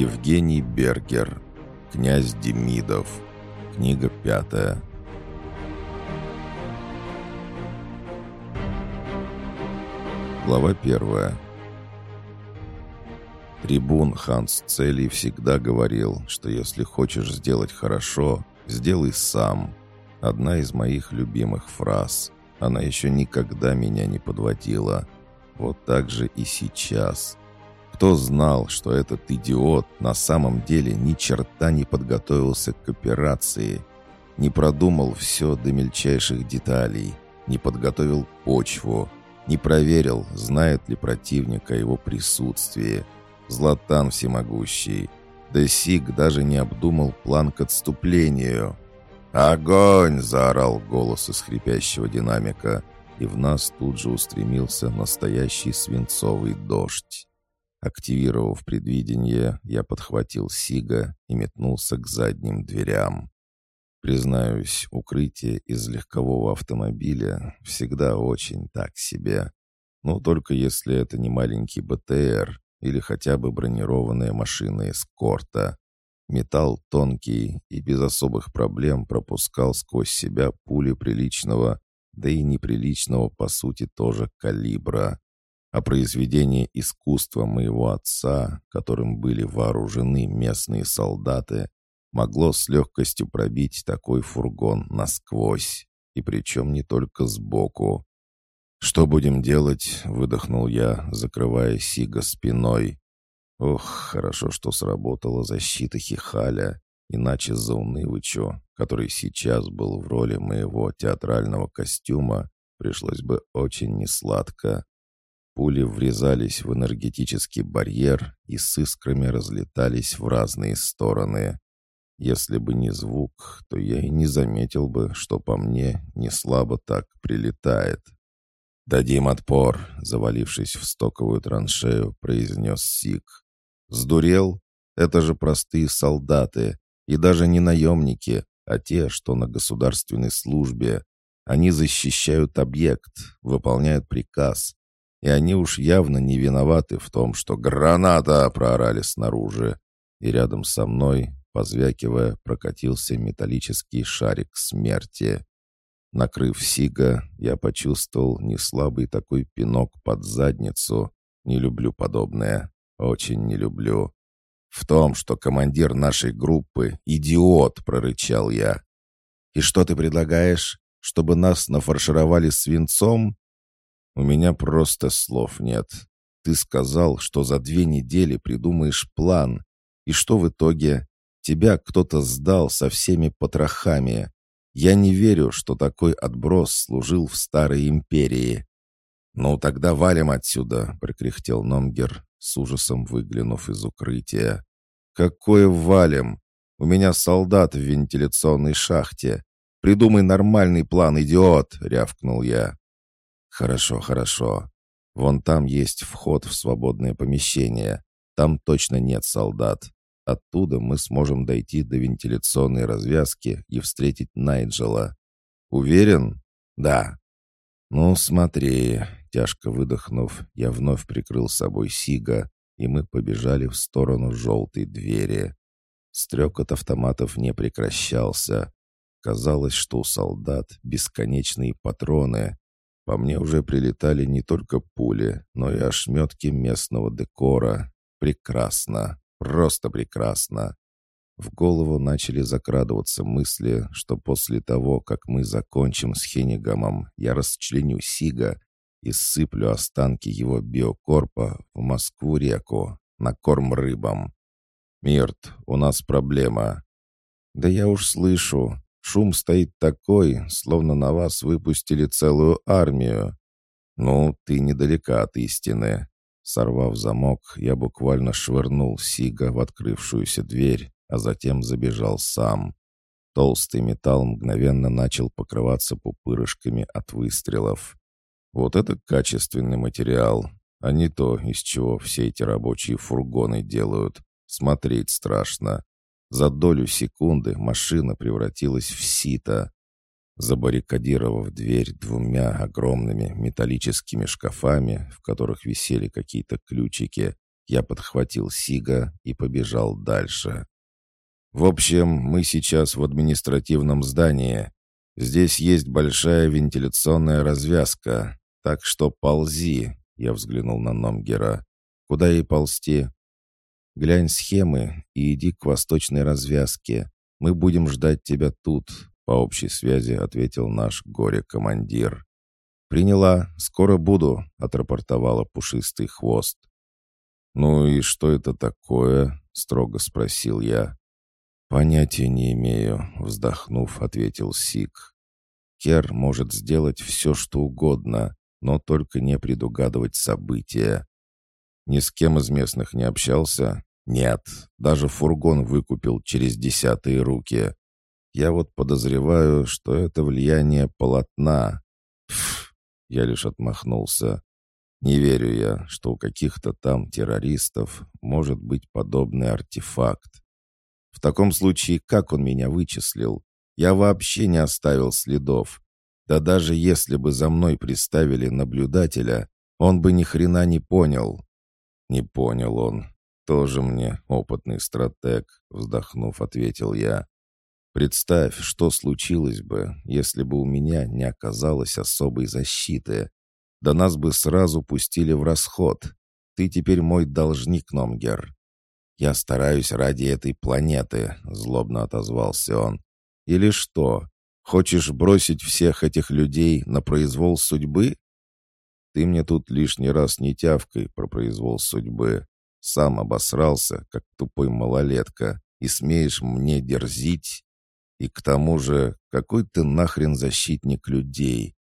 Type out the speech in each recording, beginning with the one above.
Евгений Бергер. Князь Демидов. Книга пятая. Глава первая. Трибун Ханс Целий всегда говорил, что если хочешь сделать хорошо, сделай сам. Одна из моих любимых фраз. Она еще никогда меня не подводила. Вот так же и сейчас. Кто знал, что этот идиот на самом деле ни черта не подготовился к операции, не продумал все до мельчайших деталей, не подготовил почву, не проверил, знает ли противник о его присутствии. Златан всемогущий. Да Сиг даже не обдумал план к отступлению. «Огонь!» — заорал голос из хрипящего динамика, и в нас тут же устремился настоящий свинцовый дождь. Активировав предвидение, я подхватил Сига и метнулся к задним дверям. Признаюсь, укрытие из легкового автомобиля всегда очень так себе. Но только если это не маленький БТР или хотя бы бронированная машина эскорта. Металл тонкий и без особых проблем пропускал сквозь себя пули приличного, да и неприличного, по сути, тоже калибра а произведение искусства моего отца, которым были вооружены местные солдаты, могло с легкостью пробить такой фургон насквозь, и причем не только сбоку. «Что будем делать?» — выдохнул я, закрывая Сига спиной. Ох, хорошо, что сработала защита Хихаля, иначе Заунывычу, который сейчас был в роли моего театрального костюма, пришлось бы очень несладко. Пули врезались в энергетический барьер и с искрами разлетались в разные стороны. Если бы не звук, то я и не заметил бы, что по мне не слабо так прилетает. «Дадим отпор», — завалившись в стоковую траншею, произнес Сик. «Сдурел? Это же простые солдаты, и даже не наемники, а те, что на государственной службе. Они защищают объект, выполняют приказ, и они уж явно не виноваты в том, что «Граната!» проорали снаружи, и рядом со мной, позвякивая, прокатился металлический шарик смерти. Накрыв Сига, я почувствовал неслабый такой пинок под задницу. Не люблю подобное. Очень не люблю. В том, что командир нашей группы — идиот, прорычал я. «И что ты предлагаешь? Чтобы нас нафаршировали свинцом?» У меня просто слов нет. Ты сказал, что за две недели придумаешь план. И что в итоге? Тебя кто-то сдал со всеми потрохами. Я не верю, что такой отброс служил в старой империи. «Ну, тогда валим отсюда», — прокряхтел Номгер, с ужасом выглянув из укрытия. «Какое валим? У меня солдат в вентиляционной шахте. Придумай нормальный план, идиот!» — рявкнул я. «Хорошо, хорошо. Вон там есть вход в свободное помещение. Там точно нет солдат. Оттуда мы сможем дойти до вентиляционной развязки и встретить Найджела. Уверен? Да. Ну, смотри. Тяжко выдохнув, я вновь прикрыл собой Сига, и мы побежали в сторону желтой двери. Стрекот автоматов не прекращался. Казалось, что у солдат бесконечные патроны, по мне уже прилетали не только пули, но и ошметки местного декора. Прекрасно. Просто прекрасно. В голову начали закрадываться мысли, что после того, как мы закончим с Хенигамом, я расчленю Сига и сыплю останки его биокорпа в Москву-реку на корм рыбам. «Мирт, у нас проблема». «Да я уж слышу. Шум стоит такой, словно на вас выпустили целую армию. Ну, ты недалека от истины. Сорвав замок, я буквально швырнул Сига в открывшуюся дверь, а затем забежал сам. Толстый металл мгновенно начал покрываться пупырышками от выстрелов. Вот это качественный материал, а не то, из чего все эти рабочие фургоны делают. Смотреть страшно. За долю секунды машина превратилась в сито. Забаррикадировав дверь двумя огромными металлическими шкафами, в которых висели какие-то ключики, Я подхватил Сига и побежал дальше. «В общем, мы сейчас в административном здании. Здесь есть большая вентиляционная развязка, так что ползи», — я взглянул на Номгера. «Куда ей ползти?» «Глянь схемы и иди к восточной развязке. Мы будем ждать тебя тут», — по общей связи ответил наш горе-командир. «Приняла. Скоро буду», — отрапортовала пушистый хвост. «Ну и что это такое?» — строго спросил я. «Понятия не имею», — вздохнув, ответил Сик. «Кер может сделать все, что угодно, но только не предугадывать события. Ни с кем из местных не общался? Нет, даже фургон выкупил через десятые руки. Я вот подозреваю, что это влияние полотна. Пф, я лишь отмахнулся. Не верю я, что у каких-то там террористов может быть подобный артефакт. В таком случае, как он меня вычислил? Я вообще не оставил следов. Да даже если бы за мной приставили наблюдателя, он бы ни хрена не понял. Не понял он. Тоже мне опытный стратег, вздохнув, ответил я. Представь, что случилось бы, если бы у меня не оказалось особой защиты. Да нас бы сразу пустили в расход. Ты теперь мой должник, Номгер». «Я стараюсь ради этой планеты», — злобно отозвался он. «Или что? Хочешь бросить всех этих людей на произвол судьбы?» «Ты мне тут лишний раз не тявкой про произвол судьбы. Сам обосрался, как тупой малолетка, и смеешь мне дерзить? И к тому же, какой ты нахрен защитник людей?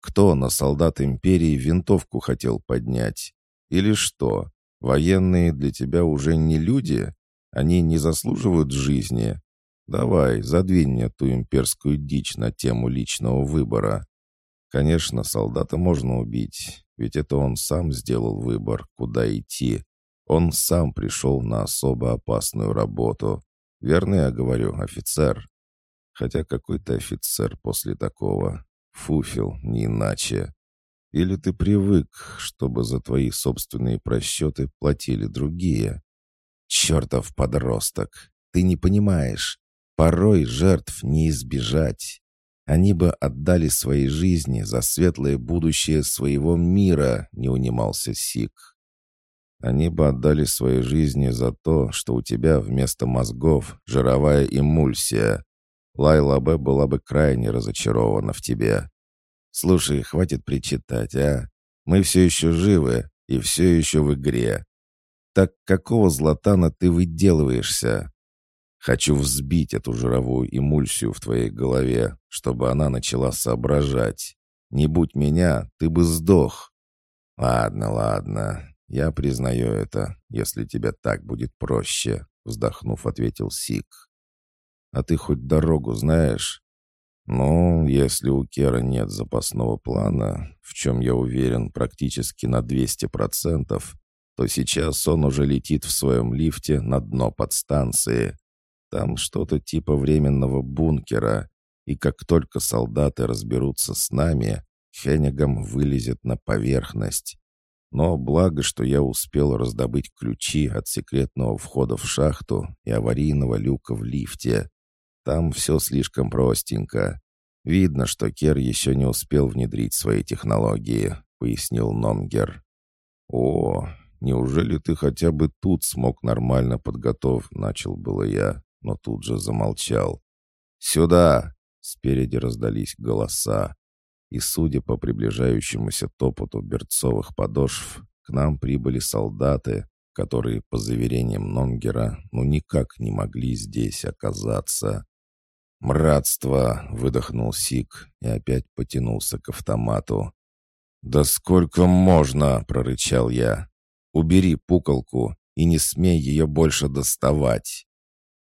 Кто на солдат империи винтовку хотел поднять? Или что? Военные для тебя уже не люди? Они не заслуживают жизни? Давай, задвинь мне ту имперскую дичь на тему личного выбора. Конечно, солдата можно убить, ведь это он сам сделал выбор, куда идти. Он сам пришел на особо опасную работу. Верно я говорю, офицер? Хотя какой-то офицер после такого. Фуфел, не иначе. Или ты привык, чтобы за твои собственные просчеты платили другие? Чертов подросток! Ты не понимаешь. Порой жертв не избежать. Они бы отдали свои жизни за светлое будущее своего мира, не унимался Сик. Они бы отдали свои жизни за то, что у тебя вместо мозгов жировая эмульсия, Лайла Б. была бы крайне разочарована в тебе. Слушай, хватит причитать, а? Мы все еще живы и все еще в игре. Так какого златана ты выделываешься? Хочу взбить эту жировую эмульсию в твоей голове, чтобы она начала соображать. Не будь меня, ты бы сдох. Ладно, ладно, я признаю это, если тебе так будет проще, вздохнув, ответил Сик. А ты хоть дорогу знаешь?» «Ну, если у Кера нет запасного плана, в чем я уверен практически на 200%, то сейчас он уже летит в своем лифте на дно подстанции. Там что-то типа временного бункера, и как только солдаты разберутся с нами, Хеннигам вылезет на поверхность. Но благо, что я успел раздобыть ключи от секретного входа в шахту и аварийного люка в лифте. Там все слишком простенько. Видно, что Кер еще не успел внедрить свои технологии», — пояснил Номгер. «О, неужели ты хотя бы тут смог нормально подготов?» — начал было я, но тут же замолчал. «Сюда!» — спереди раздались голоса. И, судя по приближающемуся топоту берцовых подошв, к нам прибыли солдаты, которые, по заверениям Номгера, ну никак не могли здесь оказаться. «Мратство!» — выдохнул Сик и опять потянулся к автомату. «Да сколько можно!» — прорычал я. «Убери пуколку и не смей ее больше доставать!»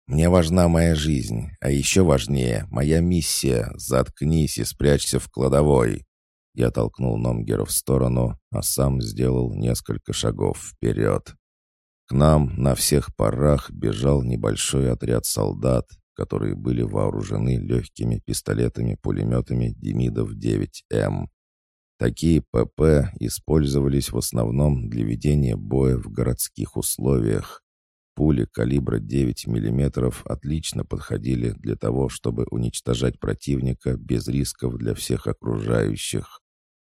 «Мне важна моя жизнь, а еще важнее моя миссия. Заткнись и спрячься в кладовой!» Я толкнул Номгера в сторону, а сам сделал несколько шагов вперед. К нам на всех парах бежал небольшой отряд солдат, которые были вооружены легкими пистолетами-пулеметами Демидов-9М. Такие ПП использовались в основном для ведения боя в городских условиях. Пули калибра 9 мм отлично подходили для того, чтобы уничтожать противника без рисков для всех окружающих.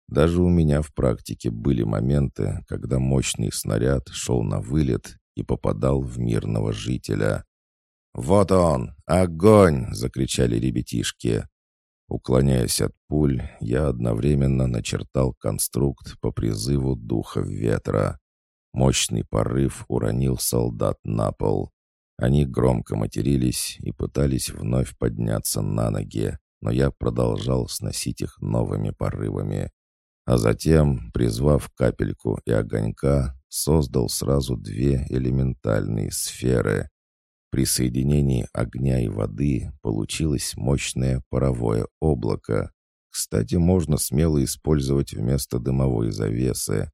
Даже у меня в практике были моменты, когда мощный снаряд шел на вылет и попадал в мирного жителя. «Вот он! Огонь!» — закричали ребятишки. Уклоняясь от пуль, я одновременно начертал конструкт по призыву духа ветра. Мощный порыв уронил солдат на пол. Они громко матерились и пытались вновь подняться на ноги, но я продолжал сносить их новыми порывами. А затем, призвав капельку и огонька, создал сразу две элементальные сферы. При соединении огня и воды получилось мощное паровое облако. Кстати, можно смело использовать вместо дымовой завесы.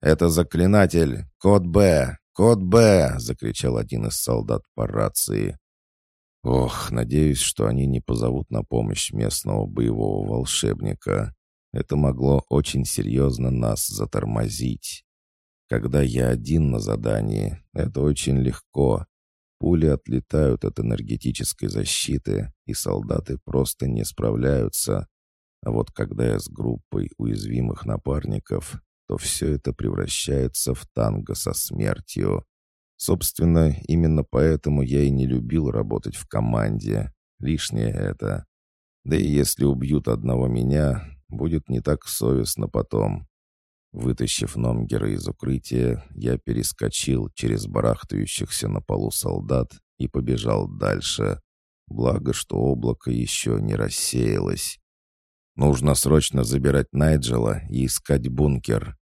«Это заклинатель! Код Б! Код Б!» — закричал один из солдат по рации. «Ох, надеюсь, что они не позовут на помощь местного боевого волшебника. Это могло очень серьезно нас затормозить. Когда я один на задании, это очень легко. Пули отлетают от энергетической защиты, и солдаты просто не справляются. А вот когда я с группой уязвимых напарников, то все это превращается в танго со смертью. Собственно, именно поэтому я и не любил работать в команде. Лишнее это. Да и если убьют одного меня, будет не так совестно потом. Вытащив Номгера из укрытия, я перескочил через барахтающихся на полу солдат и побежал дальше. Благо, что облако еще не рассеялось. Нужно срочно забирать Найджела и искать бункер.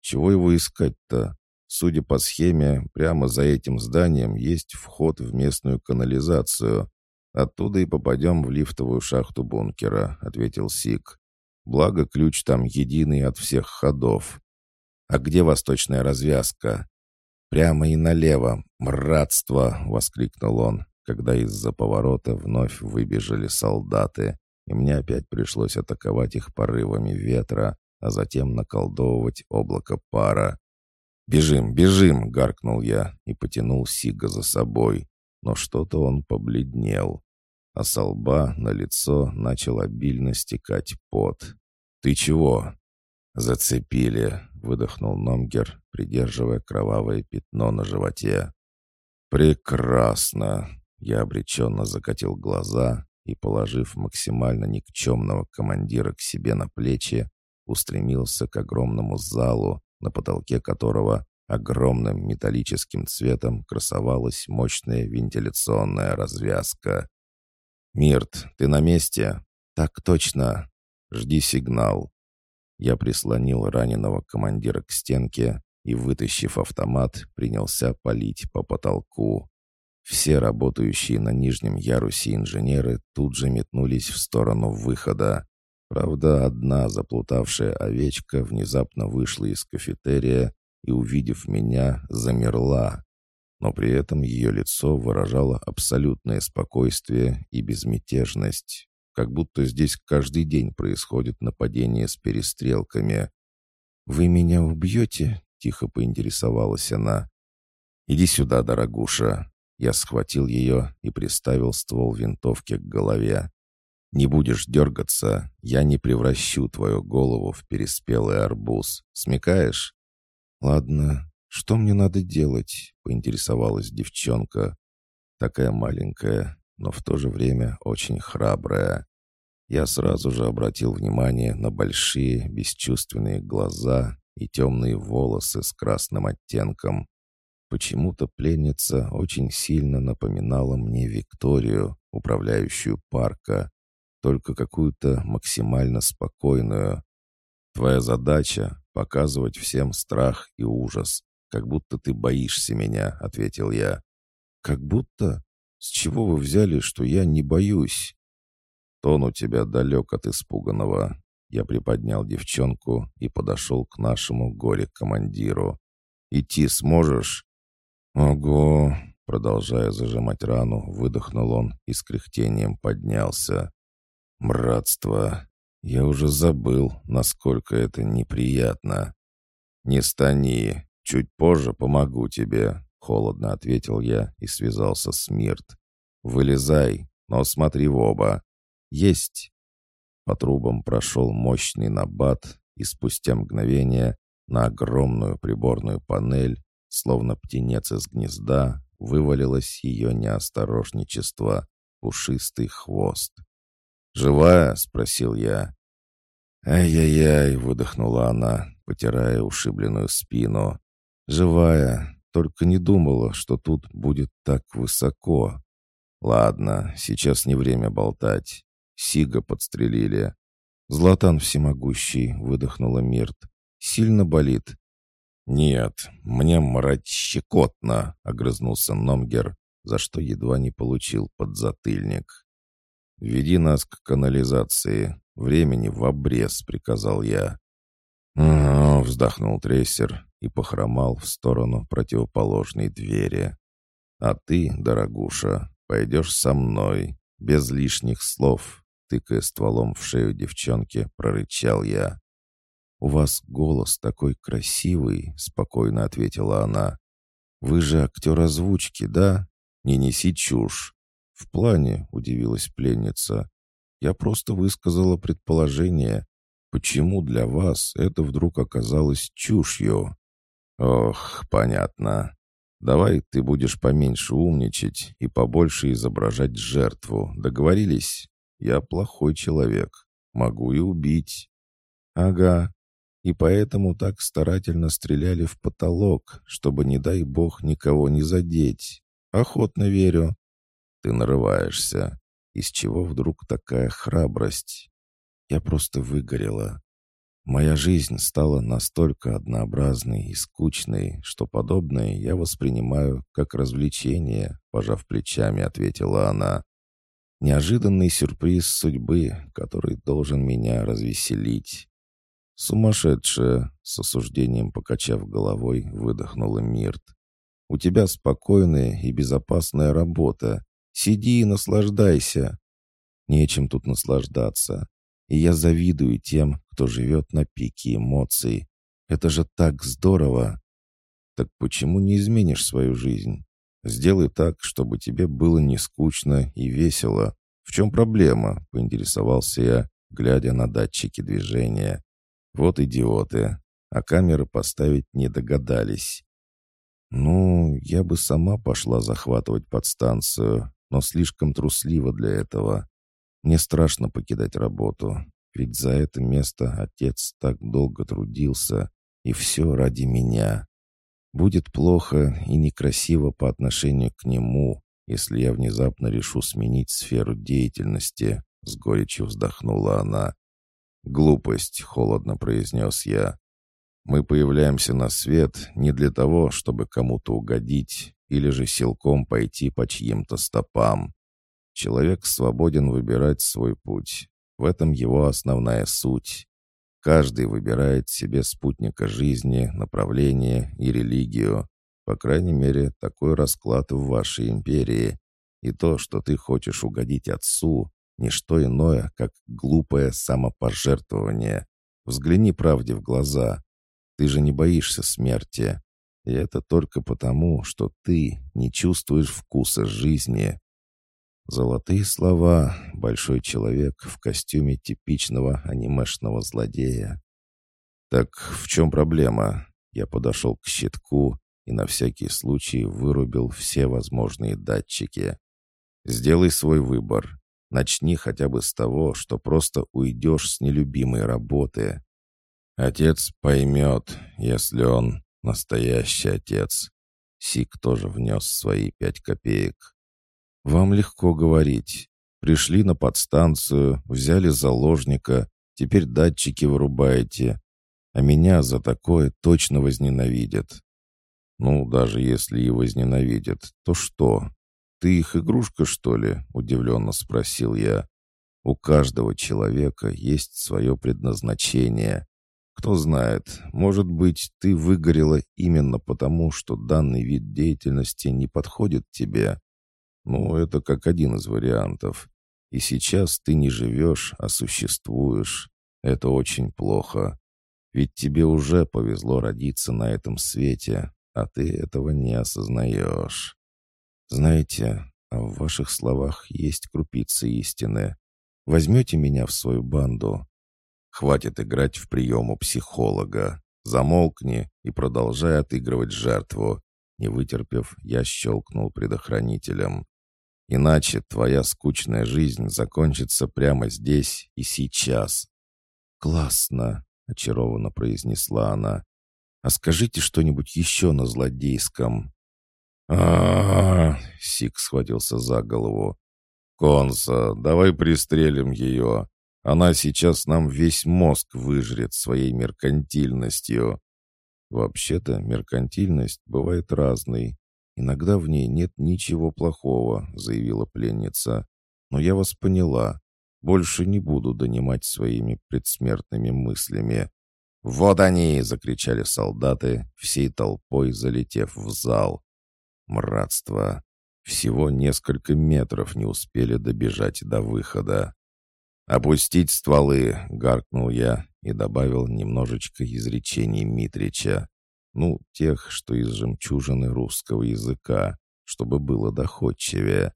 Чего его искать-то? Судя по схеме, прямо за этим зданием есть вход в местную канализацию. Оттуда и попадем в лифтовую шахту бункера», — ответил Сик. «Благо, ключ там единый от всех ходов. А где восточная развязка?» «Прямо и налево. Мратство!» — воскликнул он, когда из-за поворота вновь выбежали солдаты, и мне опять пришлось атаковать их порывами ветра, а затем наколдовывать облако пара. «Бежим, бежим!» — гаркнул я и потянул Сига за собой. Но что-то он побледнел, а со лба на лицо начал обильно стекать пот. «Ты чего?» «Зацепили», — выдохнул Номгер, придерживая кровавое пятно на животе. «Прекрасно!» — я обреченно закатил глаза и, положив максимально никчемного командира к себе на плечи, устремился к огромному залу, на потолке которого огромным металлическим цветом красовалась мощная вентиляционная развязка. «Мирт, ты на месте?» «Так точно. Жди сигнал». Я прислонил раненого командира к стенке и, вытащив автомат, принялся палить по потолку. Все работающие на нижнем ярусе инженеры тут же метнулись в сторону выхода. Правда, одна заплутавшая овечка внезапно вышла из кафетерия и, увидев меня, замерла. Но при этом ее лицо выражало абсолютное спокойствие и безмятежность, как будто здесь каждый день происходит нападение с перестрелками. «Вы меня убьете?» — тихо поинтересовалась она. «Иди сюда, дорогуша». Я схватил ее и приставил ствол винтовки к голове. Не будешь дергаться, я не превращу твою голову в переспелый арбуз. Смекаешь?» «Ладно, что мне надо делать?» — поинтересовалась девчонка. Такая маленькая, но в то же время очень храбрая. Я сразу же обратил внимание на большие, бесчувственные глаза и темные волосы с красным оттенком. Почему-то пленница очень сильно напоминала мне Викторию, управляющую парка, только какую-то максимально спокойную. Твоя задача — показывать всем страх и ужас, как будто ты боишься меня», — ответил я. «Как будто? С чего вы взяли, что я не боюсь?» «Тон у тебя далек от испуганного». Я приподнял девчонку и подошел к нашему горе-командиру. «Идти сможешь?» «Ого!» Продолжая зажимать рану, выдохнул он и с кряхтением поднялся. Мратство. Я уже забыл, насколько это неприятно. «Не стани, чуть позже помогу тебе», — холодно ответил я и связался с Мирт. «Вылезай, но смотри в оба. Есть!» По трубам прошел мощный набат, и спустя мгновение на огромную приборную панель, словно птенец из гнезда, вывалилось ее неосторожничество, пушистый хвост. «Живая?» — спросил я. «Ай-яй-яй!» — выдохнула она, потирая ушибленную спину. «Живая, только не думала, что тут будет так высоко. Ладно, сейчас не время болтать. Сига подстрелили. Златан всемогущий», — выдохнула Мирт. «Сильно болит?» «Нет, мне мрать щекотно», — огрызнулся Номгер, за что едва не получил подзатыльник. «Веди нас к канализации. Времени в обрез», — приказал я. «Угу», — вздохнул трейсер и похромал в сторону противоположной двери. «А ты, дорогуша, пойдешь со мной, без лишних слов тыкая стволом в шею девчонки, прорычал я. «У вас голос такой красивый», — спокойно ответила она. «Вы же актер озвучки, да? Не неси чушь». «В плане», — удивилась пленница. «Я просто высказала предположение, почему для вас это вдруг оказалось чушью». «Ох, понятно. Давай ты будешь поменьше умничать и побольше изображать жертву. Договорились?» Я плохой человек. Могу и убить. Ага. И поэтому так старательно стреляли в потолок, чтобы, не дай бог, никого не задеть. Охотно верю. Ты нарываешься. Из чего вдруг такая храбрость? Я просто выгорела. Моя жизнь стала настолько однообразной и скучной, что подобное я воспринимаю как развлечение, пожав плечами, ответила она. Неожиданный сюрприз судьбы, который должен меня развеселить. Сумасшедшая, с осуждением покачав головой, выдохнула Мирт. У тебя спокойная и безопасная работа. Сиди и наслаждайся. Нечем тут наслаждаться. И я завидую тем, кто живет на пике эмоций. Это же так здорово. Так почему не изменишь свою жизнь? Сделай так, чтобы тебе было не скучно и весело. В чем проблема?» — поинтересовался я, глядя на датчики движения. «Вот идиоты. А камеры поставить не догадались». «Ну, я бы сама пошла захватывать подстанцию, но слишком трусливо для этого. Мне страшно покидать работу, ведь за это место отец так долго трудился, и все ради меня. Будет плохо и некрасиво по отношению к нему, если я внезапно решу сменить сферу деятельности», — с горечью вздохнула она. «Глупость», — холодно произнес я. «Мы появляемся на свет не для того, чтобы кому-то угодить или же силком пойти по чьим-то стопам. Человек свободен выбирать свой путь. В этом его основная суть. Каждый выбирает себе спутника жизни, направление и религию. По крайней мере, такой расклад в вашей империи. И то, что ты хочешь угодить отцу, не что иное, как глупое самопожертвование. Взгляни правде в глаза. Ты же не боишься смерти. И это только потому, что ты не чувствуешь вкуса жизни. Золотые слова «большой человек» в костюме типичного анимешного злодея. «Так в чем проблема?» Я подошел к щитку и на всякий случай вырубил все возможные датчики. «Сделай свой выбор. Начни хотя бы с того, что просто уйдешь с нелюбимой работы. Отец поймет, если он настоящий отец». Сик тоже внес свои пять копеек. «Вам легко говорить. Пришли на подстанцию, взяли заложника, теперь датчики вырубаете. А меня за такое точно возненавидят. Ну, даже если и возненавидят, то что? Ты их игрушка, что ли?» — удивленно спросил я. «У каждого человека есть свое предназначение. Кто знает, может быть, ты выгорела именно потому, что данный вид деятельности не подходит тебе. Ну, это как один из вариантов. И сейчас ты не живешь, а существуешь. Это очень плохо. Ведь тебе уже повезло родиться на этом свете, а ты этого не осознаешь. Знаете, а в ваших словах есть крупицы истины. Возьмете меня в свою банду? Хватит играть в прием у психолога. Замолкни и продолжай отыгрывать жертву. Не вытерпев, я щелкнул предохранителем. Иначе твоя скучная жизнь закончится прямо здесь и сейчас. «Классно!» — очарованно произнесла она. «А скажите что-нибудь еще на злодейском?» а, Сик схватился за голову. «Конса, давай пристрелим ее. Она сейчас нам весь мозг выжрет своей меркантильностью». «Вообще-то меркантильность бывает разной. Иногда в ней нет ничего плохого», — заявила пленница. «Но я вас поняла. Больше не буду донимать своими предсмертными мыслями». «Вот они!» — закричали солдаты, всей толпой залетев в зал. Мратство. Всего несколько метров не успели добежать до выхода. «Опустить стволы!» — гаркнул я и добавил немножечко изречений Митрича. Ну, тех, что из жемчужины русского языка, чтобы было доходчивее.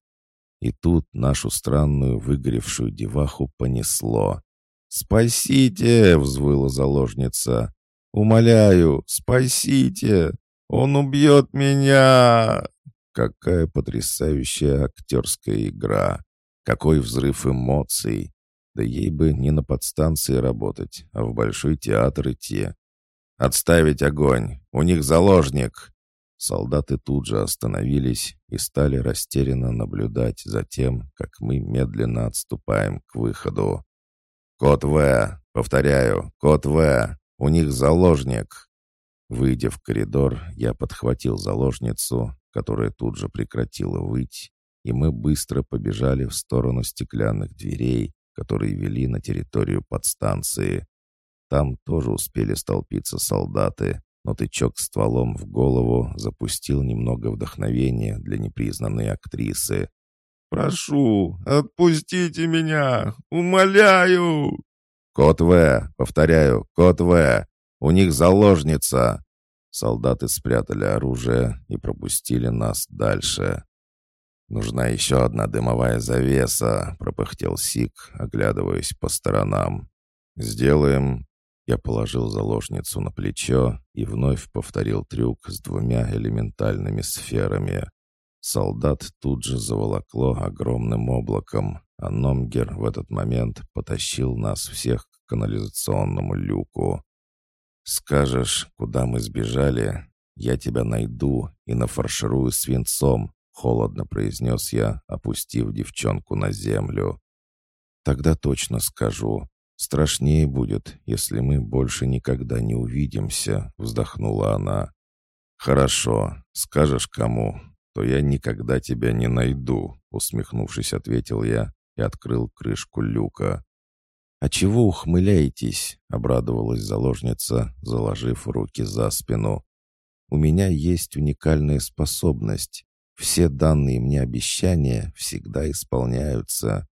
И тут нашу странную выгоревшую деваху понесло. «Спасите!» — взвыла заложница. «Умоляю, спасите! Он убьет меня!» Какая потрясающая актерская игра! Какой взрыв эмоций! Да ей бы не на подстанции работать, а в Большой театр идти. «Отставить огонь! У них заложник!» Солдаты тут же остановились и стали растерянно наблюдать за тем, как мы медленно отступаем к выходу. «Код В! Повторяю, код В! У них заложник!» Выйдя в коридор, я подхватил заложницу, которая тут же прекратила выть, и мы быстро побежали в сторону стеклянных дверей, которые вели на территорию подстанции. Там тоже успели столпиться солдаты, но тычок стволом в голову запустил немного вдохновения для непризнанной актрисы. «Прошу, отпустите меня! Умоляю!» «Кот В! Повторяю, кот В! У них заложница!» Солдаты спрятали оружие и пропустили нас дальше. «Нужна еще одна дымовая завеса», — пропыхтел Сик, оглядываясь по сторонам. «Сделаем». Я положил заложницу на плечо и вновь повторил трюк с двумя элементальными сферами. Солдат тут же заволокло огромным облаком, а Номгер в этот момент потащил нас всех к канализационному люку. «Скажешь, куда мы сбежали, я тебя найду и нафарширую свинцом», — холодно произнес я, опустив девчонку на землю. «Тогда точно скажу. Страшнее будет, если мы больше никогда не увидимся», — вздохнула она. «Хорошо. Скажешь кому, то я никогда тебя не найду», — усмехнувшись, ответил я и открыл крышку люка. «А чего ухмыляетесь?» — обрадовалась заложница, заложив руки за спину. «У меня есть уникальная способность. Все данные мне обещания всегда исполняются».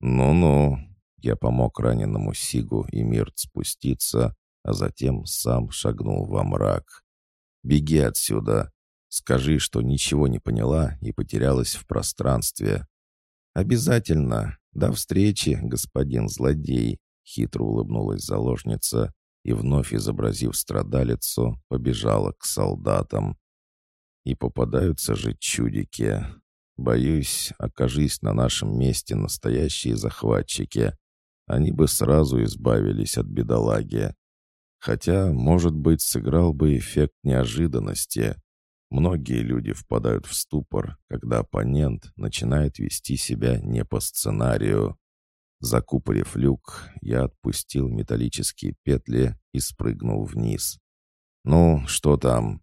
«Ну-ну», — я помог раненому Сигу и Мирт спуститься, а затем сам шагнул во мрак. «Беги отсюда. Скажи, что ничего не поняла и потерялась в пространстве». «Обязательно. «До встречи, господин злодей!» — хитро улыбнулась заложница и, вновь изобразив страдалицу, побежала к солдатам. И попадаются же чудики. Боюсь, окажись на нашем месте настоящие захватчики. Они бы сразу избавились от бедолаги. Хотя, может быть, сыграл бы эффект неожиданности. Многие люди впадают в ступор, когда оппонент начинает вести себя не по сценарию. Закупорив люк, я отпустил металлические петли и спрыгнул вниз. «Ну, что там?»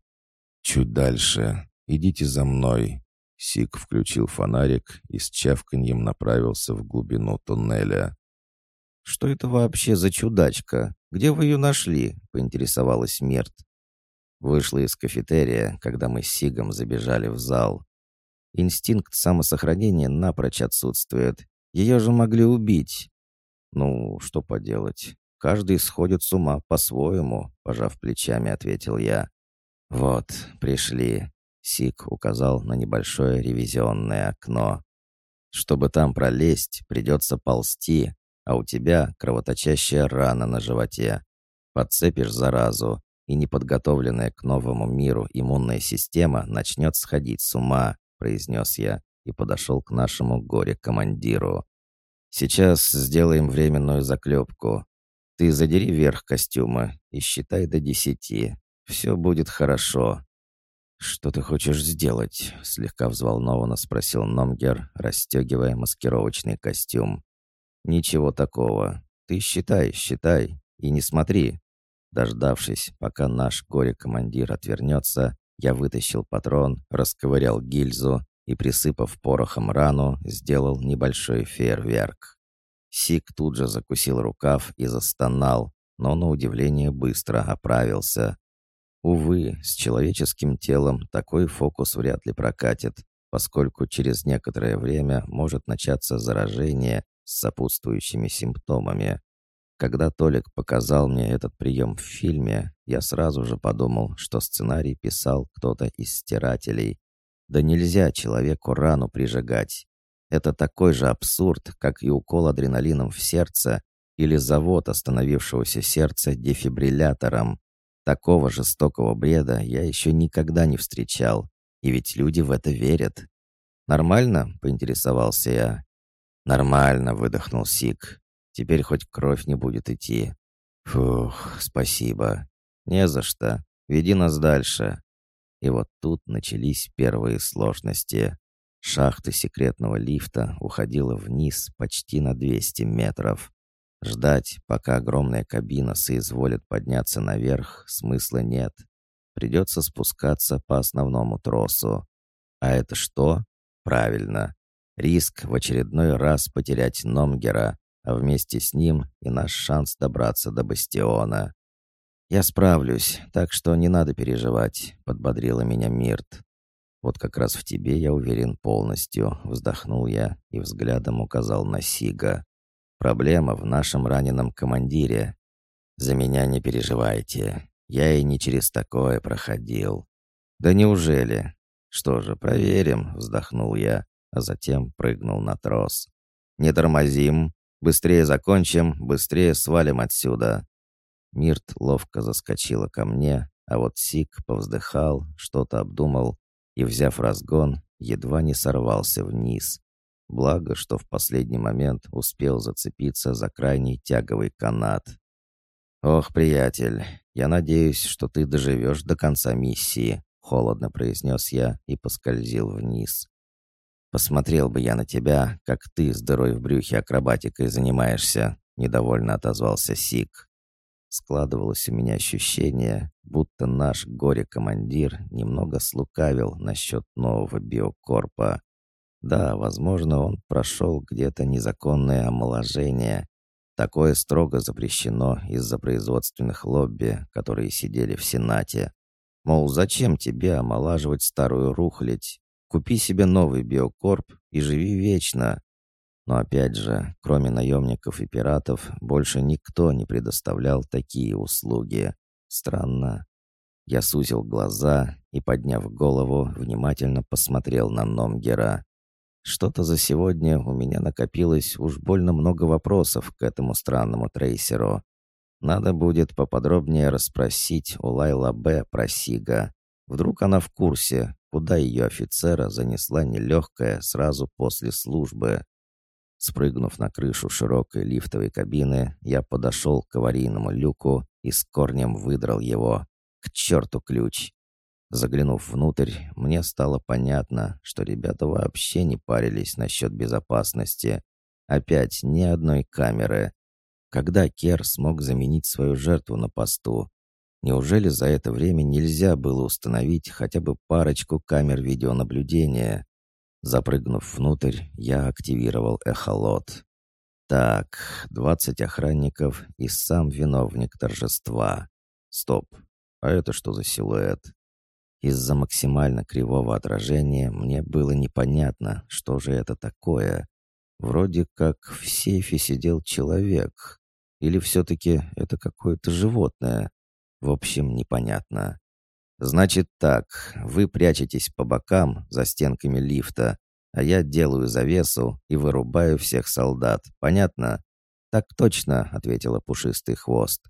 «Чуть дальше. Идите за мной». Сик включил фонарик и с чавканьем направился в глубину туннеля. «Что это вообще за чудачка? Где вы ее нашли?» — поинтересовалась Мерт. Вышла из кафетерия, когда мы с Сигом забежали в зал. Инстинкт самосохранения напрочь отсутствует. Ее же могли убить. Ну, что поделать. Каждый сходит с ума по-своему, пожав плечами, ответил я. Вот, пришли. Сик указал на небольшое ревизионное окно. Чтобы там пролезть, придется ползти, а у тебя кровоточащая рана на животе. Подцепишь заразу, и неподготовленная к новому миру иммунная система начнет сходить с ума, произнес я и подошел к нашему горе-командиру. «Сейчас сделаем временную заклепку. Ты задери верх костюма и считай до десяти. Все будет хорошо». «Что ты хочешь сделать?» — слегка взволнованно спросил Номгер, расстегивая маскировочный костюм. «Ничего такого. Ты считай, считай и не смотри». Дождавшись, пока наш горе-командир отвернется, я вытащил патрон, расковырял гильзу и, присыпав порохом рану, сделал небольшой фейерверк. Сик тут же закусил рукав и застонал, но на удивление быстро оправился. Увы, с человеческим телом такой фокус вряд ли прокатит, поскольку через некоторое время может начаться заражение с сопутствующими симптомами. Когда Толик показал мне этот прием в фильме, я сразу же подумал, что сценарий писал кто-то из стирателей, да нельзя человеку рану прижигать. Это такой же абсурд, как и укол адреналином в сердце или завод остановившегося сердца дефибриллятором. Такого жестокого бреда я еще никогда не встречал, и ведь люди в это верят. «Нормально?» — поинтересовался я. «Нормально», — выдохнул Сик. «Теперь хоть кровь не будет идти». «Фух, спасибо». «Не за что. Веди нас дальше». И вот тут начались первые сложности. Шахта секретного лифта уходила вниз почти на 200 метров. Ждать, пока огромная кабина соизволит подняться наверх, смысла нет. Придется спускаться по основному тросу. А это что? Правильно. Риск в очередной раз потерять Номгера, а вместе с ним и наш шанс добраться до бастиона. «Я справлюсь, так что не надо переживать», — подбодрила меня Мирт. «Вот как раз в тебе я уверен полностью», — вздохнул я и взглядом указал на Сига. «Проблема в нашем раненом командире. За меня не переживайте, я и не через такое проходил». «Да неужели?» «Что же, проверим», — вздохнул я, а затем прыгнул на трос. «Не тормозим, быстрее закончим, быстрее свалим отсюда». Мирт ловко заскочила ко мне, а вот Сик повздыхал, что-то обдумал и, взяв разгон, едва не сорвался вниз. Благо, что в последний момент успел зацепиться за крайний тяговый канат. «Ох, приятель, я надеюсь, что ты доживешь до конца миссии», — холодно произнес я и поскользил вниз. «Посмотрел бы я на тебя, как ты с дырой в брюхе акробатикой занимаешься», — недовольно отозвался Сик. Складывалось у меня ощущение, будто наш горе-командир немного слукавил насчет нового биокорпа. Да, возможно, он прошел где-то незаконное омоложение. Такое строго запрещено из-за производственных лобби, которые сидели в Сенате. Мол, зачем тебе омолаживать старую рухлядь? Купи себе новый биокорп и живи вечно. Но опять же, кроме наемников и пиратов, больше никто не предоставлял такие услуги. Странно. Я сузил глаза и, подняв голову, внимательно посмотрел на Номгера. Что-то за сегодня у меня накопилось уж больно много вопросов к этому странному трейсеру. Надо будет поподробнее расспросить у Лайла Б. про Сига. Вдруг она в курсе, куда ее офицера занесла нелегкая сразу после службы. Спрыгнув на крышу широкой лифтовой кабины, я подошел к аварийному люку и с корнем выдрал его. К черту ключ! Заглянув внутрь, мне стало понятно, что ребята вообще не парились насчет безопасности. Опять ни одной камеры. Когда Кер смог заменить свою жертву на посту? Неужели за это время нельзя было установить хотя бы парочку камер видеонаблюдения? Запрыгнув внутрь, я активировал эхолот. Так, двадцать охранников и сам виновник торжества. Стоп, а это что за силуэт? Из-за максимально кривого отражения мне было непонятно, что же это такое. Вроде как в сейфе сидел человек. Или все-таки это какое-то животное? В общем, непонятно. Значит так, вы прячетесь по бокам за стенками лифта, а я делаю завесу и вырубаю всех солдат. Понятно? Так точно, ответила пушистый хвост.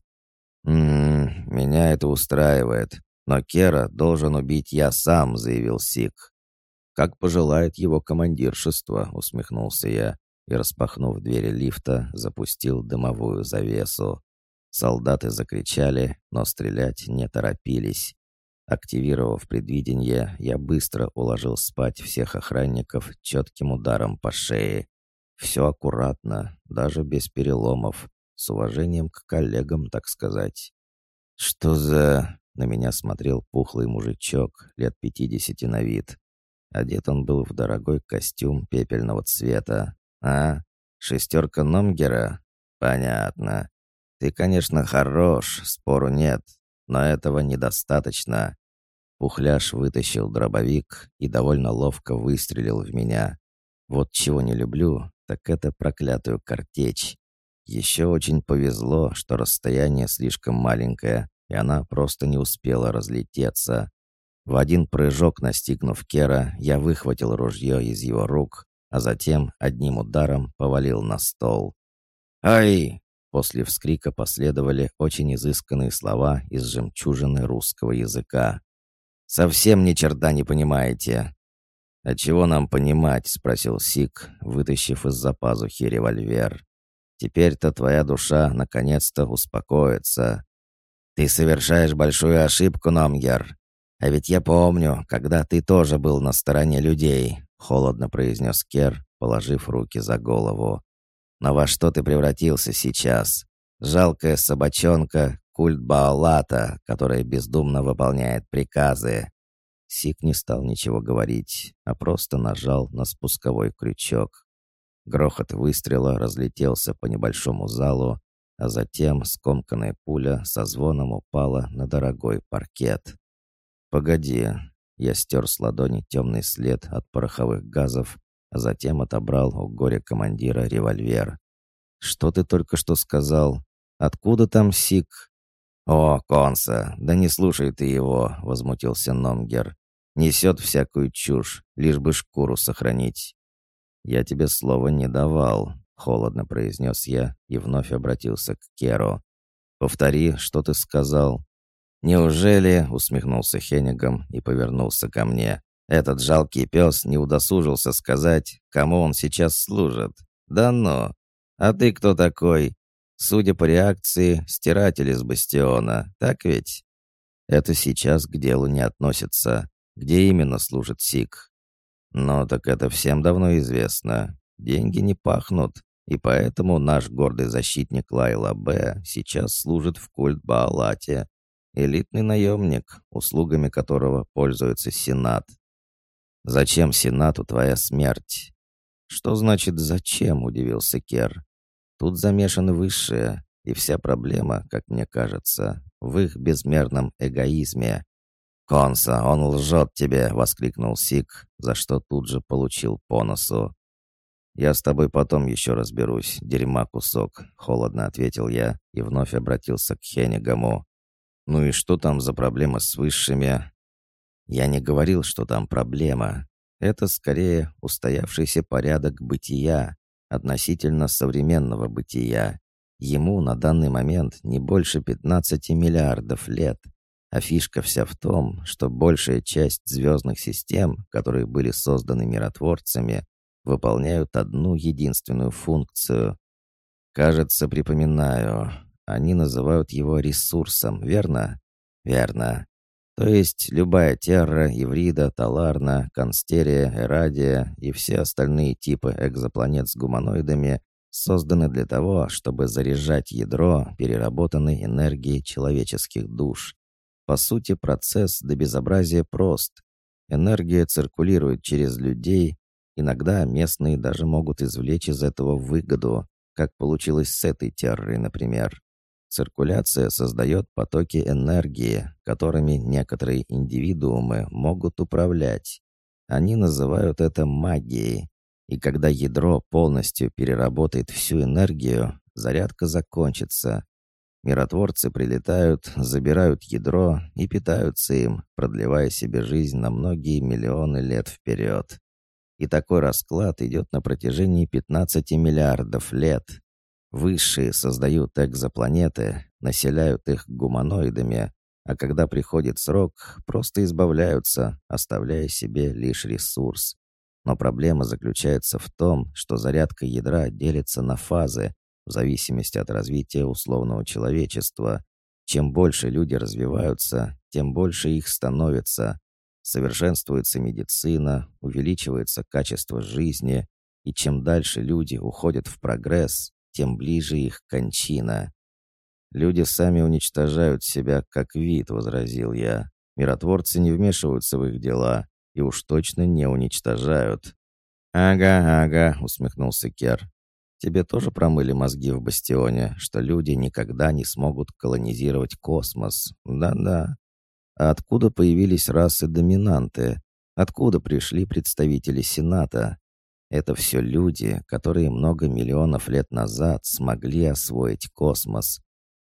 «М-м, меня это устраивает, но Кера должен убить я сам», — заявил Сик. «Как пожелает его командиршество», — усмехнулся я и, распахнув двери лифта, запустил дымовую завесу. Солдаты закричали, но стрелять не торопились. Активировав предвидение, я быстро уложил спать всех охранников четким ударом по шее. Все аккуратно, даже без переломов, с уважением к коллегам, так сказать. «Что за...» — на меня смотрел пухлый мужичок, лет пятидесяти на вид. Одет он был в дорогой костюм пепельного цвета. «А? Шестерка Номгера? Понятно. Ты, конечно, хорош, спору нет, но этого недостаточно». Пухляш вытащил дробовик и довольно ловко выстрелил в меня. Вот чего не люблю, так это проклятую картечь. Еще очень повезло, что расстояние слишком маленькое, и она просто не успела разлететься. В один прыжок, настигнув Кера, я выхватил ружье из его рук, а затем одним ударом повалил на стол. «Ай!» После вскрика последовали очень изысканные слова из жемчужины русского языка. «Совсем ни черта не понимаете». «А чего нам понимать?» — спросил Сик, вытащив из-за пазухи револьвер. «Теперь-то твоя душа наконец-то успокоится. Ты совершаешь большую ошибку, Номгер. А ведь я помню, когда ты тоже был на стороне людей», — холодно произнес Кер, положив руки за голову. «Но во что ты превратился сейчас? Жалкая собачонка, культ Баалата, которая бездумно выполняет приказы». Сик не стал ничего говорить, а просто нажал на спусковой крючок. Грохот выстрела разлетелся по небольшому залу, а затем скомканная пуля со звоном упала на дорогой паркет. «Погоди!» Я стер с ладони темный след от пороховых газов, а затем отобрал у горя-командира револьвер. «Что ты только что сказал? Откуда там Сик?» «О, Конса, да не слушай ты его», — возмутился Номгер. «Несет всякую чушь, лишь бы шкуру сохранить». «Я тебе слова не давал», — холодно произнес я и вновь обратился к Керу. «Повтори, что ты сказал». «Неужели?» — усмехнулся Хеннигом и повернулся ко мне. «Этот жалкий пес не удосужился сказать, кому он сейчас служит. Да ну! А ты кто такой? Судя по реакции, стиратель из бастиона, так ведь? Это сейчас к делу не относится. Где именно служит СИК? Но так это всем давно известно. Деньги не пахнут, и поэтому наш гордый защитник Лайла Б. сейчас служит в культ Баалате. Элитный наемник, услугами которого пользуется Сенат. «Зачем Сенату твоя смерть?» «Что значит «зачем»?» — удивился Кер. Тут замешаны высшие, и вся проблема, как мне кажется, в их безмерном эгоизме. «Конса, он лжет тебе!» — воскликнул Сик, за что тут же получил по носу. «Я с тобой потом еще разберусь, дерьма кусок», — холодно ответил я и вновь обратился к Хенигаму. «Ну и что там за проблема с высшими?» «Я не говорил, что там проблема. Это скорее устоявшийся порядок бытия, относительно современного бытия. Ему на данный момент не больше 15 миллиардов лет. А фишка вся в том, что большая часть звездных систем, которые были созданы миротворцами, выполняют одну единственную функцию. Кажется, припоминаю, они называют его ресурсом, верно? Верно. То есть любая терра, иврида, таларна, констерия, эрадия и все остальные типы экзопланет с гуманоидами созданы для того, чтобы заряжать ядро переработанной энергией человеческих душ. По сути, процесс до безобразия прост. Энергия циркулирует через людей, иногда местные даже могут извлечь из этого выгоду, как получилось с этой террой, например. Циркуляция создает потоки энергии, которыми некоторые индивидуумы могут управлять. Они называют это магией. И когда ядро полностью переработает всю энергию, зарядка закончится. Миротворцы прилетают, забирают ядро и питаются им, продлевая себе жизнь на многие миллионы лет вперед. И такой расклад идет на протяжении 15 миллиардов лет. Высшие создают экзопланеты, населяют их гуманоидами, а когда приходит срок, просто избавляются, оставляя себе лишь ресурс. Но проблема заключается в том, что зарядка ядра делится на фазы, в зависимости от развития условного человечества. Чем больше люди развиваются, тем больше их становится. Совершенствуется медицина, увеличивается качество жизни, и чем дальше люди уходят в прогресс, тем ближе их кончина. «Люди сами уничтожают себя как вид», — возразил я. «Миротворцы не вмешиваются в их дела и уж точно не уничтожают». «Ага, ага», — усмехнулся Кер. «Тебе тоже промыли мозги в бастионе, что люди никогда не смогут колонизировать космос. Да-да. А откуда появились расы-доминанты? Откуда пришли представители Сената? Это все люди, которые много миллионов лет назад смогли освоить космос.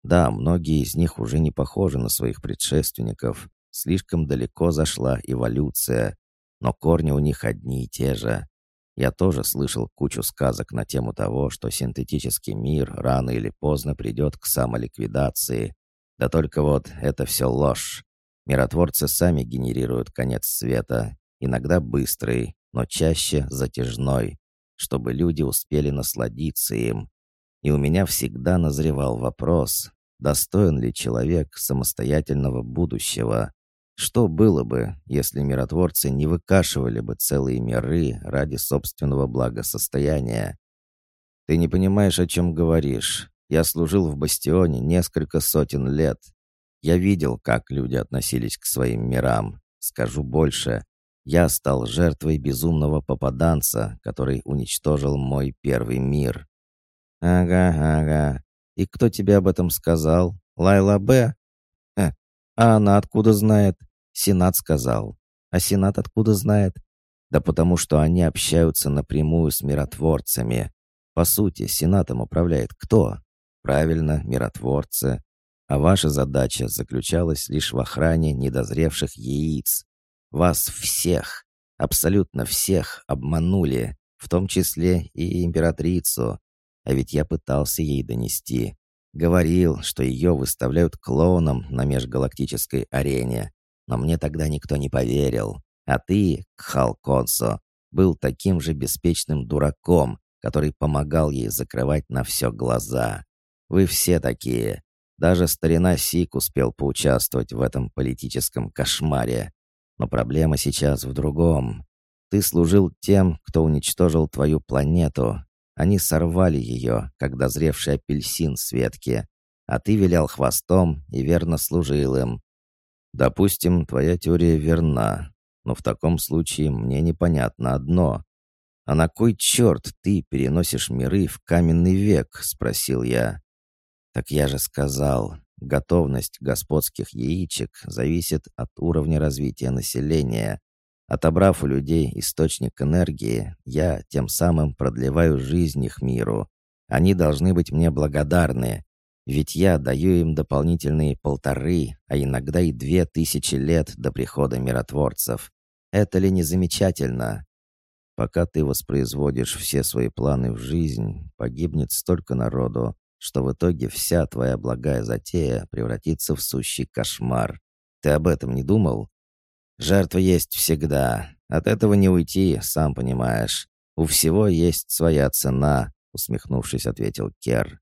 Да, многие из них уже не похожи на своих предшественников. Слишком далеко зашла эволюция. Но корни у них одни и те же. Я тоже слышал кучу сказок на тему того, что синтетический мир рано или поздно придет к самоликвидации. Да только вот это все ложь. Миротворцы сами генерируют конец света, иногда быстрый, но чаще затяжной, чтобы люди успели насладиться им. И у меня всегда назревал вопрос, Достоин ли человек самостоятельного будущего? Что было бы, если миротворцы не выкашивали бы целые миры ради собственного благосостояния? Ты не понимаешь, о чем говоришь. Я служил в Бастионе несколько сотен лет. Я видел, как люди относились к своим мирам. Скажу больше. Я стал жертвой безумного попаданца, который уничтожил мой первый мир. Ага, ага. «И кто тебе об этом сказал? Лайла Б?» э, «А она откуда знает?» «Сенат сказал». «А Сенат откуда знает?» «Да потому что они общаются напрямую с миротворцами. По сути, Сенатом управляет кто?» «Правильно, миротворцы. А ваша задача заключалась лишь в охране недозревших яиц. Вас всех, абсолютно всех обманули, в том числе и императрицу. А ведь я пытался ей донести. Говорил, что ее выставляют клоуном на межгалактической арене. Но мне тогда никто не поверил. А ты, Кхал Консо, был таким же беспечным дураком, который помогал ей закрывать на все глаза. Вы все такие. Даже старина Сик успел поучаствовать в этом политическом кошмаре. Но проблема сейчас в другом. Ты служил тем, кто уничтожил твою планету, они сорвали ее, как дозревший апельсин с ветки, а ты вилял хвостом и верно служил им. Допустим, твоя теория верна, но в таком случае мне непонятно одно. «А на кой черт ты переносишь миры в каменный век?» — спросил я. «Так я же сказал, готовность господских яичек зависит от уровня развития населения. Отобрав у людей источник энергии, я тем самым продлеваю жизнь их миру. Они должны быть мне благодарны, ведь я даю им дополнительные полторы, а иногда и две тысячи лет до прихода миротворцев. Это ли не замечательно? Пока ты воспроизводишь все свои планы в жизнь, погибнет столько народу, что в итоге вся твоя благая затея превратится в сущий кошмар. Ты об этом не думал? Жертва есть всегда. От этого не уйти, сам понимаешь. У всего есть своя цена, усмехнувшись, ответил Кер.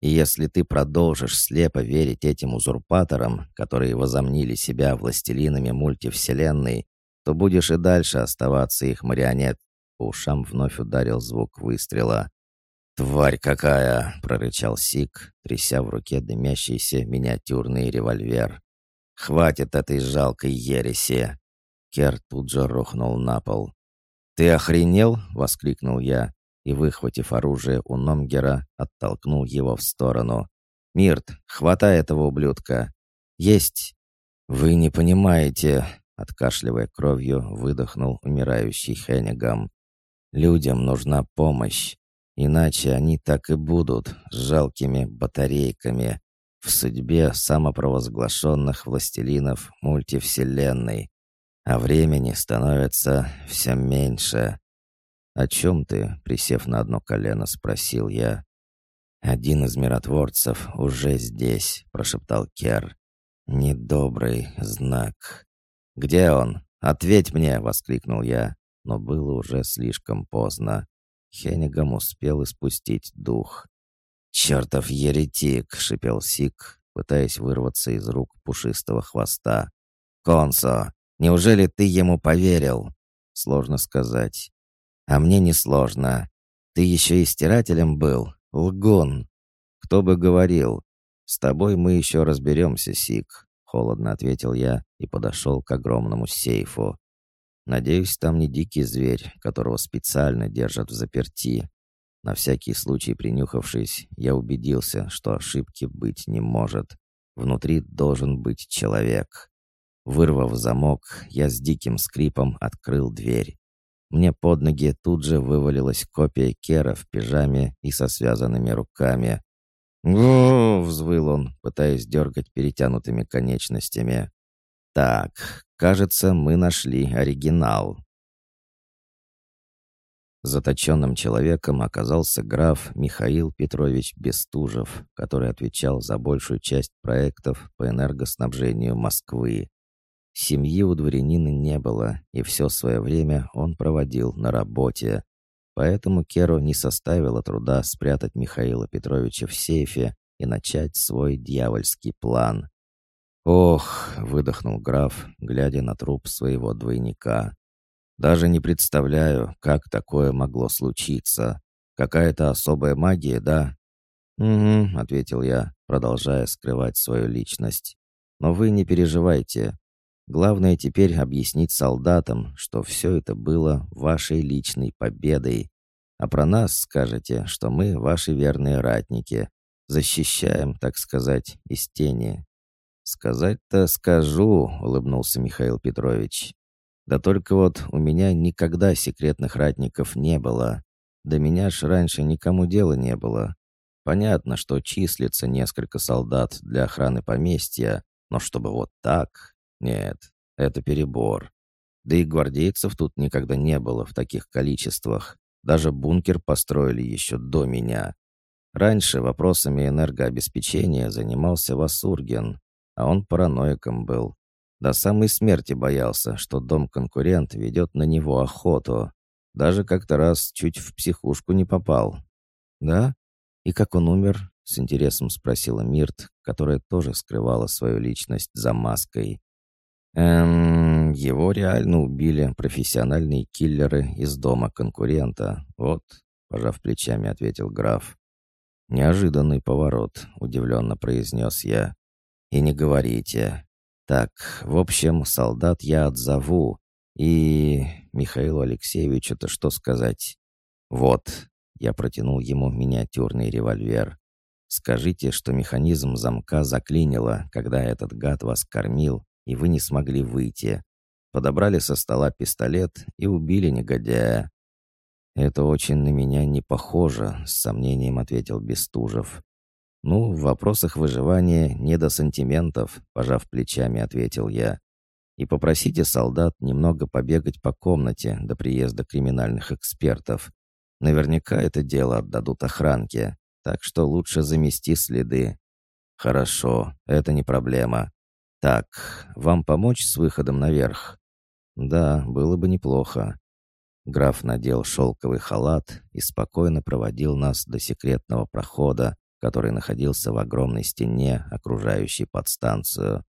И если ты продолжишь слепо верить этим узурпаторам, которые возомнили себя властелинами мультивселенной, то будешь и дальше оставаться их марионет. По ушам вновь ударил звук выстрела. «Тварь какая!» — прорычал Сик, тряся в руке дымящийся миниатюрный револьвер. «Хватит этой жалкой ереси!» Кер тут же рухнул на пол. «Ты охренел?» — воскликнул я и, выхватив оружие у Номгера, оттолкнул его в сторону. «Мирт, хватай этого ублюдка!» «Есть!» «Вы не понимаете!» — откашливая кровью, выдохнул умирающий Хеннигам. Людям нужна помощь, иначе они так и будут жалкими батарейками в судьбе самопровозглашенных властелинов мультивселенной, а времени становится все меньше. «О чем ты?» — присев на одно колено, спросил я. «Один из миротворцев уже здесь», — прошептал Кер. «Недобрый знак». «Где он? Ответь мне!» — воскликнул я, но было уже слишком поздно. Хеннигам успел испустить дух. «Чертов еретик!» — шипел Сик, пытаясь вырваться из рук пушистого хвоста. «Консо, неужели ты ему поверил?» «Сложно сказать». «А мне не сложно. Ты еще и стирателем был, лгун». «Кто бы говорил? С тобой мы еще разберемся, Сик», — холодно ответил я и подошел к огромному сейфу. «Надеюсь, там не дикий зверь, которого специально держат в заперти. На всякий случай принюхавшись, я убедился, что ошибки быть не может. Внутри должен быть человек. Вырвав замок, я с диким скрипом открыл дверь. Мне под ноги тут же вывалилась копия Кера в пижаме и со связанными руками. «Гу!» — взвыл он, пытаясь дергать перетянутыми конечностями. «Так, кажется, мы нашли оригинал». Заточенным человеком оказался граф Михаил Петрович Бестужев, который отвечал за большую часть проектов по энергоснабжению Москвы. Семьи у дворянина не было, и все свое время он проводил на работе. Поэтому Керу не составило труда спрятать Михаила Петровича в сейфе и начать свой дьявольский план. «Ох!» — выдохнул граф, глядя на труп своего двойника. Даже не представляю, как такое могло случиться. Какая-то особая магия, да?» «Угу», — ответил я, продолжая скрывать свою личность. «Но вы не переживайте. Главное теперь объяснить солдатам, что все это было вашей личной победой. А про нас скажете, что мы ваши верные ратники. Защищаем, так сказать, из тени». «Сказать-то скажу», — улыбнулся Михаил Петрович. Да только вот у меня никогда секретных ратников не было. До меня ж раньше никому дела не было. Понятно, что числится несколько солдат для охраны поместья, но чтобы вот так? Нет, это перебор. Да и гвардейцев тут никогда не было в таких количествах. Даже бункер построили еще до меня. Раньше вопросами энергообеспечения занимался Васурген, а он параноиком был. До самой смерти боялся, что дом-конкурент ведет на него охоту. Даже как-то раз чуть в психушку не попал. «Да? И как он умер?» — с интересом спросила Мирт, которая тоже скрывала свою личность за маской. «Эм, его реально убили профессиональные киллеры из дома конкурента. Вот», — пожав плечами, ответил граф. «Неожиданный поворот», — удивленно произнес я. «И не говорите. Так, в общем, солдат я отзову. И Михаилу Алексеевичу-то что сказать? Вот, я протянул ему миниатюрный револьвер. Скажите, что механизм замка заклинило, когда этот гад вас кормил, и вы не смогли выйти. Подобрали со стола пистолет и убили негодяя. «Это очень на меня не похоже», — с сомнением ответил Бестужев. «Ну, в вопросах выживания не до сантиментов», — пожав плечами, ответил я. «И попросите солдат немного побегать по комнате до приезда криминальных экспертов. Наверняка это дело отдадут охранке, так что лучше замести следы». «Хорошо, это не проблема. Так, вам помочь с выходом наверх?» «Да, было бы неплохо». Граф надел шелковый халат и спокойно проводил нас до секретного прохода, который находился в огромной стене, окружающей подстанцию.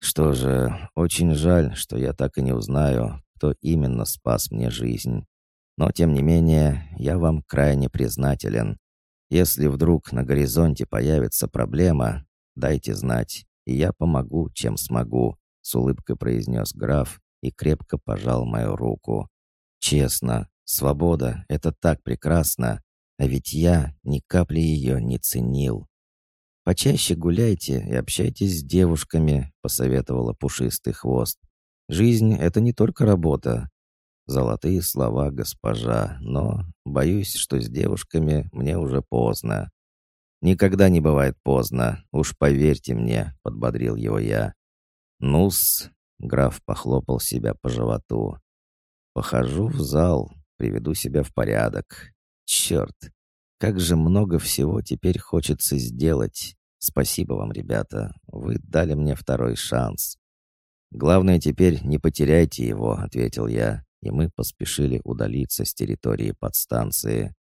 Что же, очень жаль, что я так и не узнаю, кто именно спас мне жизнь. Но, тем не менее, я вам крайне признателен. Если вдруг на горизонте появится проблема, дайте знать, и я помогу, чем смогу», — с улыбкой произнес граф и крепко пожал мою руку. «Честно, свобода — это так прекрасно, а ведь я ни капли ее не ценил. «Почаще гуляйте и общайтесь с девушками», — посоветовала пушистый хвост. «Жизнь — это не только работа». Золотые слова, госпожа, но боюсь, что с девушками мне уже поздно. Никогда не бывает поздно, уж поверьте мне, подбодрил его я. Ну-с, граф похлопал себя по животу. Похожу в зал, приведу себя в порядок. Черт, как же много всего теперь хочется сделать. Спасибо вам, ребята, вы дали мне второй шанс. Главное теперь не потеряйте его, ответил я и мы поспешили удалиться с территории подстанции.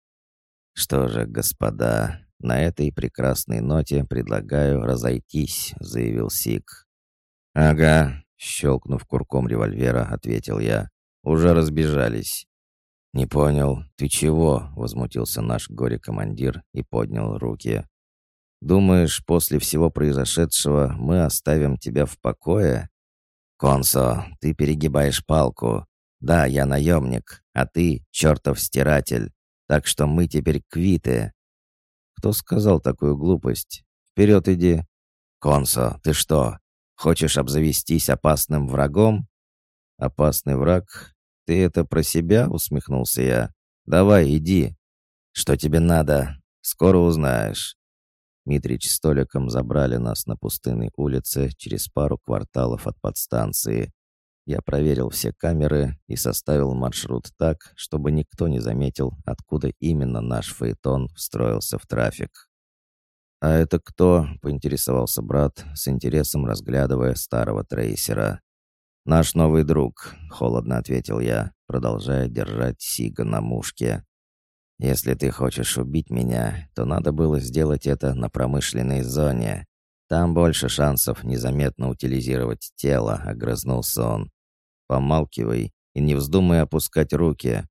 «Что же, господа, на этой прекрасной ноте предлагаю разойтись», — заявил Сик. «Ага», — щелкнув курком револьвера, ответил я. «Уже разбежались». «Не понял, ты чего?» — возмутился наш горе-командир и поднял руки. «Думаешь, после всего произошедшего мы оставим тебя в покое?» «Консо, ты перегибаешь палку. Да, я наемник, а ты чертов стиратель. Так что мы теперь квиты. Кто сказал такую глупость? Вперед иди. Консо, ты что, хочешь обзавестись опасным врагом? Опасный враг? Ты это про себя? Усмехнулся я. Давай, иди. Что тебе надо? Скоро узнаешь. Митрич с Толиком забрали нас на пустынной улице через пару кварталов от подстанции. Я проверил все камеры и составил маршрут так, чтобы никто не заметил, откуда именно наш фаэтон встроился в трафик. «А это кто?» — поинтересовался брат, с интересом разглядывая старого трейсера. «Наш новый друг», — холодно ответил я, продолжая держать Сига на мушке. «Если ты хочешь убить меня, то надо было сделать это на промышленной зоне. Там больше шансов незаметно утилизировать тело», — огрызнулся он. Помалкивай и не вздумай опускать руки».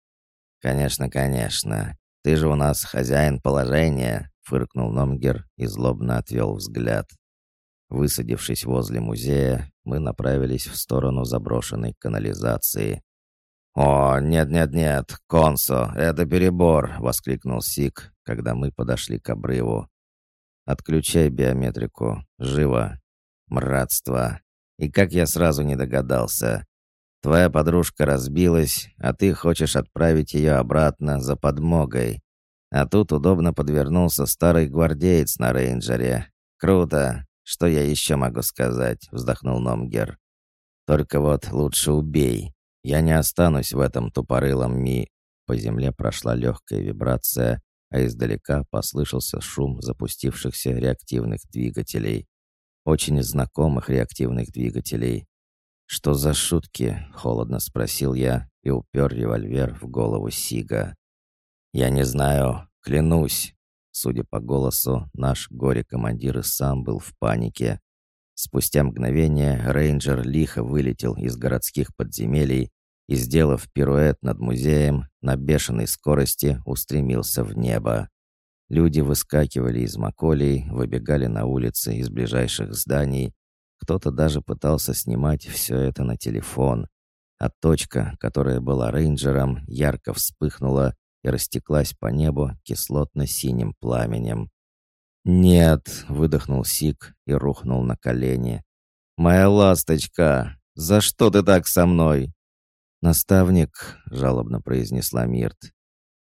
«Конечно, конечно. Ты же у нас хозяин положения», — фыркнул Номгер и злобно отвел взгляд. Высадившись возле музея, мы направились в сторону заброшенной канализации. «О, нет-нет-нет, Консо, это перебор!» — воскликнул Сик, когда мы подошли к обрыву. «Отключай биометрику. Живо!» «Мратство! И как я сразу не догадался! Твоя подружка разбилась, а ты хочешь отправить ее обратно за подмогой. А тут удобно подвернулся старый гвардеец на рейнджере. Круто. Что я еще могу сказать?» — вздохнул Номгер. «Только вот лучше убей. Я не останусь в этом тупорылом ми...» По земле прошла легкая вибрация, а издалека послышался шум запустившихся реактивных двигателей. Очень знакомых реактивных двигателей. «Что за шутки?» — холодно спросил я и упер револьвер в голову Сига. «Я не знаю, клянусь». Судя по голосу, наш горе-командир и сам был в панике. Спустя мгновение рейнджер лихо вылетел из городских подземелий и, сделав пируэт над музеем, на бешеной скорости устремился в небо. Люди выскакивали из маколей, выбегали на улицы из ближайших зданий кто-то даже пытался снимать все это на телефон. А точка, которая была рейнджером, ярко вспыхнула и растеклась по небу кислотно-синим пламенем. «Нет!» — выдохнул Сик и рухнул на колени. «Моя ласточка! За что ты так со мной?» «Наставник», — жалобно произнесла Мирт.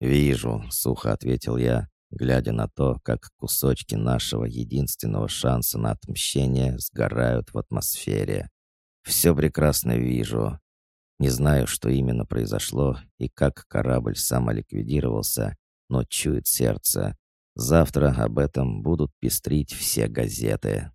«Вижу», — сухо ответил я глядя на то, как кусочки нашего единственного шанса на отмщение сгорают в атмосфере. Все прекрасно вижу. Не знаю, что именно произошло и как корабль самоликвидировался, но чует сердце. Завтра об этом будут пестрить все газеты.